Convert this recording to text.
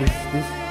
this this